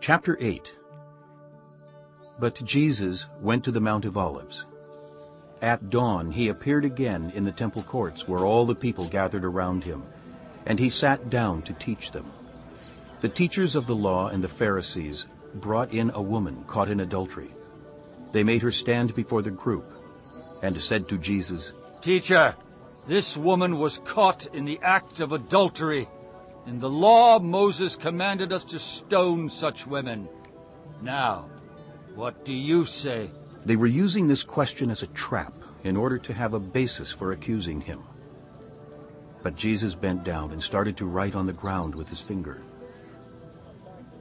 Chapter 8 But Jesus went to the Mount of Olives. At dawn he appeared again in the temple courts where all the people gathered around him, and he sat down to teach them. The teachers of the law and the Pharisees brought in a woman caught in adultery. They made her stand before the group and said to Jesus, Teacher, this woman was caught in the act of adultery. In the law, Moses commanded us to stone such women. Now, what do you say? They were using this question as a trap in order to have a basis for accusing him. But Jesus bent down and started to write on the ground with his finger.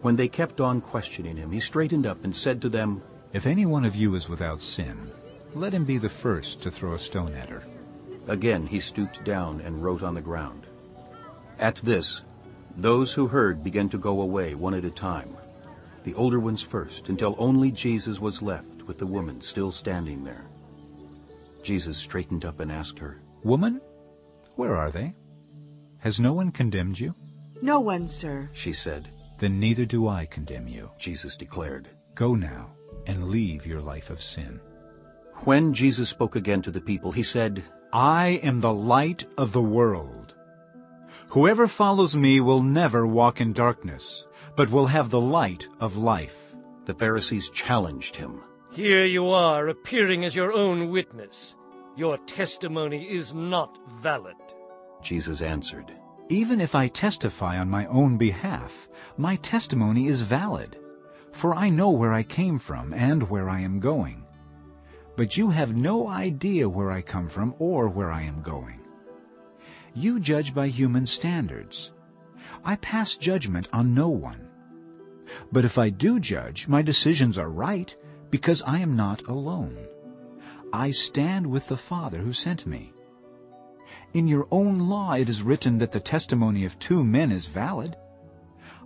When they kept on questioning him, he straightened up and said to them, If any one of you is without sin, let him be the first to throw a stone at her. Again he stooped down and wrote on the ground. At this, those who heard began to go away one at a time, the older ones first, until only Jesus was left with the woman still standing there. Jesus straightened up and asked her, Woman, where are they? Has no one condemned you? No one, sir. She said. Then neither do I condemn you. Jesus declared. Go now and leave your life of sin. When Jesus spoke again to the people, he said, I am the light of the world. Whoever follows me will never walk in darkness, but will have the light of life. The Pharisees challenged him. Here you are, appearing as your own witness. Your testimony is not valid. Jesus answered, Even if I testify on my own behalf, my testimony is valid, for I know where I came from and where I am going. But you have no idea where I come from or where I am going. You judge by human standards. I pass judgment on no one. But if I do judge, my decisions are right, because I am not alone. I stand with the Father who sent me. In your own law it is written that the testimony of two men is valid.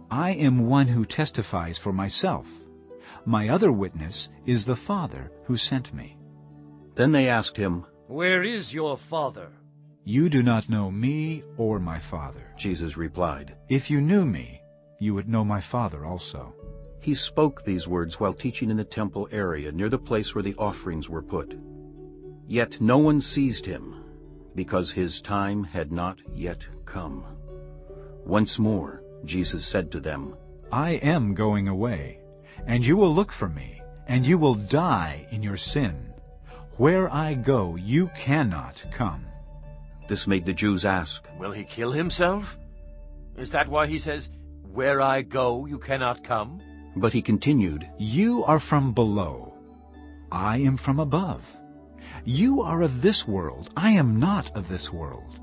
I am one who testifies for myself. My other witness is the Father who sent me. Then they asked him, Where is your father? You do not know me or my Father. Jesus replied. If you knew me, you would know my Father also. He spoke these words while teaching in the temple area near the place where the offerings were put. Yet no one seized him, because his time had not yet come. Once more Jesus said to them, I am going away, and you will look for me, and you will die in your sin. Where I go, you cannot come. This made the Jews ask, Will he kill himself? Is that why he says, Where I go, you cannot come? But he continued, You are from below. I am from above. You are of this world. I am not of this world.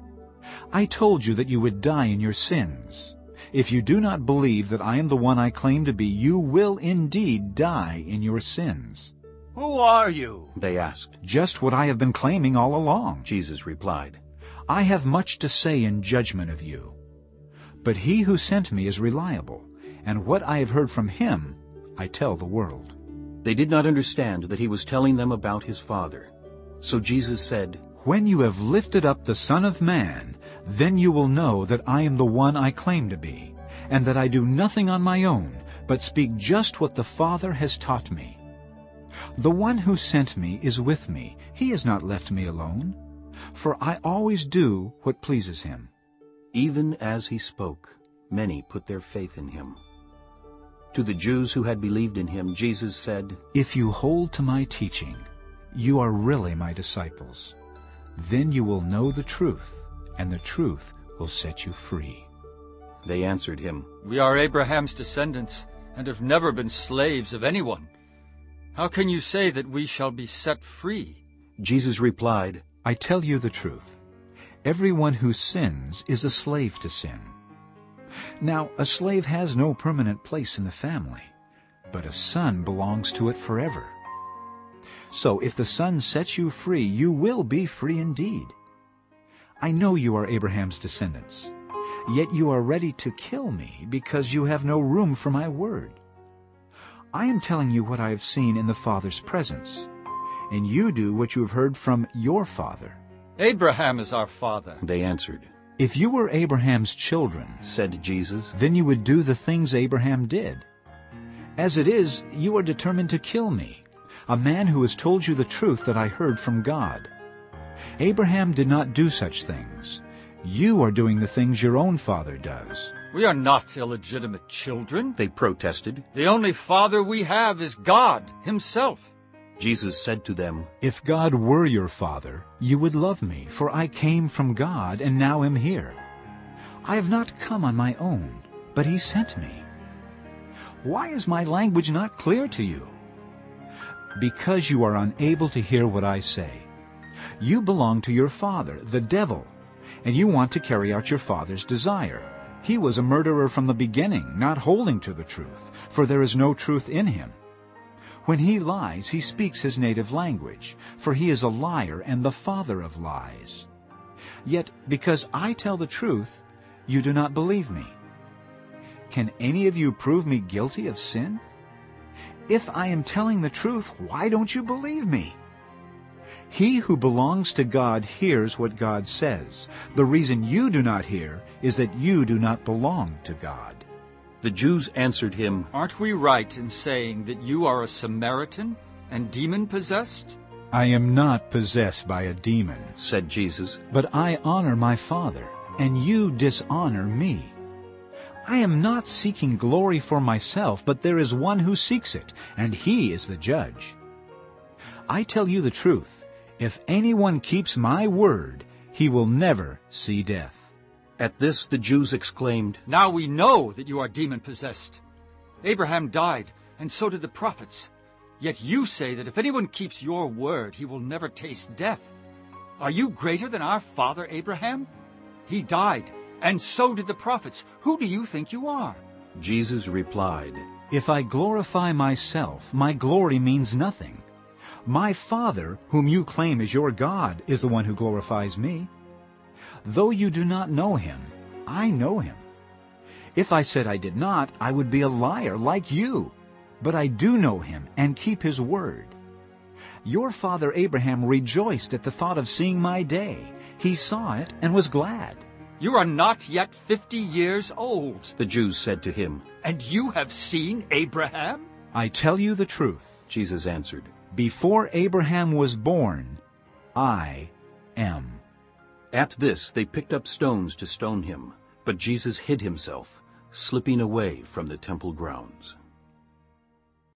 I told you that you would die in your sins. If you do not believe that I am the one I claim to be, you will indeed die in your sins. Who are you? They asked. Just what I have been claiming all along. Jesus replied, I have much to say in judgment of you. But he who sent me is reliable, and what I have heard from him I tell the world. They did not understand that he was telling them about his Father. So Jesus said, When you have lifted up the Son of Man, then you will know that I am the one I claim to be, and that I do nothing on my own, but speak just what the Father has taught me. The one who sent me is with me. He has not left me alone, for I always do what pleases him. Even as he spoke, many put their faith in him. To the Jews who had believed in him, Jesus said, If you hold to my teaching, you are really my disciples. Then you will know the truth, and the truth will set you free. They answered him, We are Abraham's descendants, and have never been slaves of anyone. How can you say that we shall be set free? Jesus replied, I tell you the truth. Everyone who sins is a slave to sin. Now, a slave has no permanent place in the family, but a son belongs to it forever. So if the Son sets you free, you will be free indeed. I know you are Abraham's descendants, yet you are ready to kill me because you have no room for my word. I am telling you what I have seen in the Father's presence, and you do what you have heard from your father. Abraham is our father. They answered, If you were Abraham's children, said Jesus, then you would do the things Abraham did. As it is, you are determined to kill me, a man who has told you the truth that I heard from God. Abraham did not do such things. You are doing the things your own father does. We are not illegitimate children. They protested. The only father we have is God himself. Jesus said to them, If God were your father, you would love me, for I came from God and now am here. I have not come on my own, but he sent me. Why is my language not clear to you? Because you are unable to hear what I say. You belong to your father, the devil, and you want to carry out your father's desire. He was a murderer from the beginning, not holding to the truth, for there is no truth in him. When he lies, he speaks his native language, for he is a liar and the father of lies. Yet because I tell the truth, you do not believe me. Can any of you prove me guilty of sin? If I am telling the truth, why don't you believe me? He who belongs to God hears what God says. The reason you do not hear is that you do not belong to God. The Jews answered him, Aren't we right in saying that you are a Samaritan and demon-possessed? I am not possessed by a demon, said Jesus. but I honor my Father, and you dishonor me. I am not seeking glory for myself, but there is one who seeks it, and he is the judge. I tell you the truth. If anyone keeps my word, he will never see death. At this the Jews exclaimed, Now we know that you are demon-possessed. Abraham died, and so did the prophets. Yet you say that if anyone keeps your word, he will never taste death. Are you greater than our father Abraham? He died, and so did the prophets. Who do you think you are? Jesus replied, If I glorify myself, my glory means nothing. My Father, whom you claim is your God, is the one who glorifies me. Though you do not know him, I know him. If I said I did not, I would be a liar like you. But I do know him and keep his word. Your father Abraham rejoiced at the thought of seeing my day. He saw it and was glad. You are not yet fifty years old, the Jews said to him. and you have seen Abraham? I tell you the truth. Jesus answered, Before Abraham was born, I am. At this they picked up stones to stone him, but Jesus hid himself, slipping away from the temple grounds.